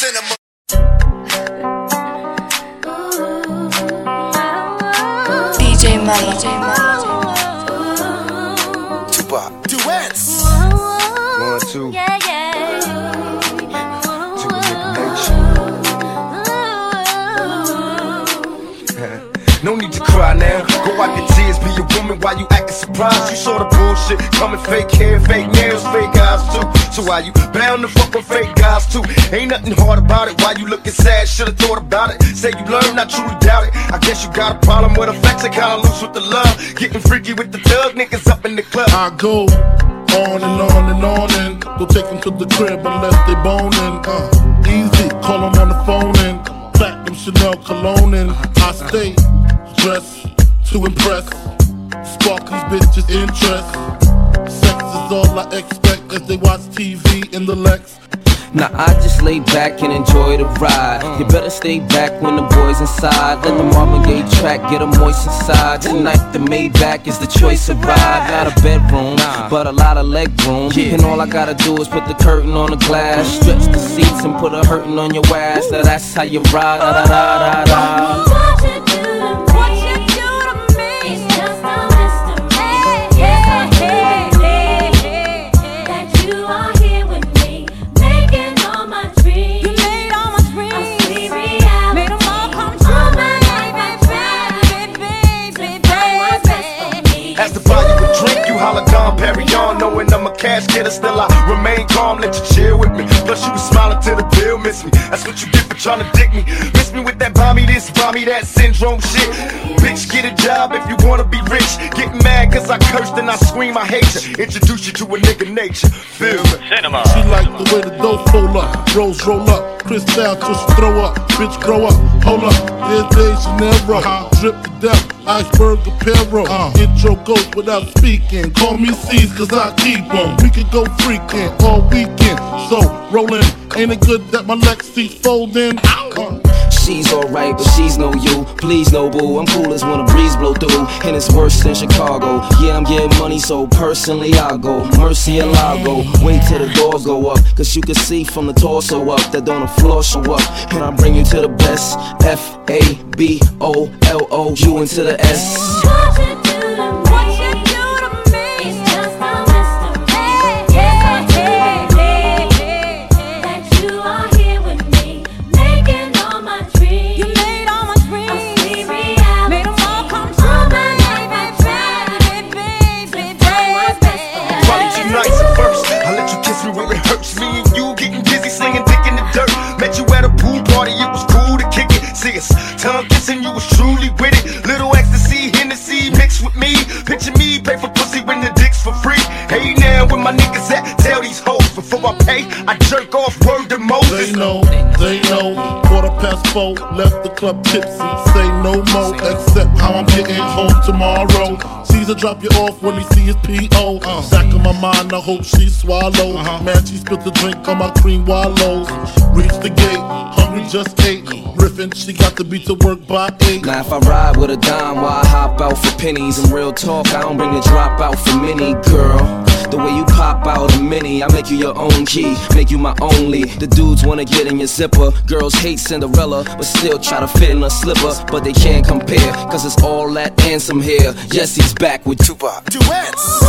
cinema. DJ Mello. Tupac. Duets. One, two. Yeah, yeah. No need to cry now. Go wipe your tears, be a woman while you acting surprised. You saw the bullshit coming, fake hair, fake nails, fake eyes too. Why you bound to fuck with fake guys too? Ain't nothing hard about it. Why you looking sad? Should've thought about it. Say you learned, I truly doubt it. I guess you got a problem with affection, kinda loose with the love. Getting freaky with the thug niggas up in the club. I go on and on and on and go take them to the crib unless they boning. Uh, easy, call them on the phone and platinum Chanel cologne and I stay dressed to impress. Spark these bitches' interest. Sex is all I expect as they watch TV in the Lex. Now I just lay back and enjoy the ride. You better stay back when the boys inside. Let the Marvin Gaye track get 'em moist inside. Tonight the Maybach is the choice of ride. Not a bedroom, but a lot of leg room. And all I gotta do is put the curtain on the glass, stretch the seats and put a hurting on your ass. Now that's how you ride. Da, da, da, buy you a drink, you holla Dom Perignon. Knowing I'm a cash getter, still I remain calm. Let you chill with me, plus you was smiling till the bill miss me. That's what you get for trying to dick me. Miss me with that bomb me this, bomb me that syndrome shit. Bitch, get a job if you wanna be rich. Get mad cause I cursed and I scream I hate you Introduce you to a nigga nature, feel me? She like the way the dough fold up, rolls roll up, crystal till she throw up, bitch grow up, hold up, there's days she never drip to death, iceberg apparel. Intro goes without speaking, call me C's cause I keep keep 'em. We could go freaking all weekend, so rollin', ain't it good that my Lexi's folding? Uh, She's alright, but she's no you. Please, no boo. I'm cool as when a breeze blow through. And it's worse than Chicago. Yeah, I'm getting money, so personally I'll go. Mercy and I'll go. Wait till the doors go up. Cause you can see from the torso up that on the floor show up. And I bring you to the best. F A B O L O U into the S. pussy when the dick's for free. Hey now, where my niggas at? Tell these hoes before I pay, I jerk off word to They know, they know. Quarter past four, left the club tipsy. Say no more, except how I'm getting home tomorrow. Caesar drop you off when he see his P.O. Back of my mind, I hope she swallow. Uh-huh. Man, she spilled the drink on my cream wallows. Reach the gate, hungry just ate. Riffin', she got to be to work by eight. Now if I ride with a dime, why I out for pennies? And real talk, I don't bring the drop out for many, girl. The way you pop out a mini, I make you your own key, make you my only. The dudes wanna get in your zipper, girls hate Cinderella, but still try to fit in a slipper. But they can't compare, cause it's all that handsome hair. Yes, he's back with Tupac. Duets.